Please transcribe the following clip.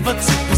never took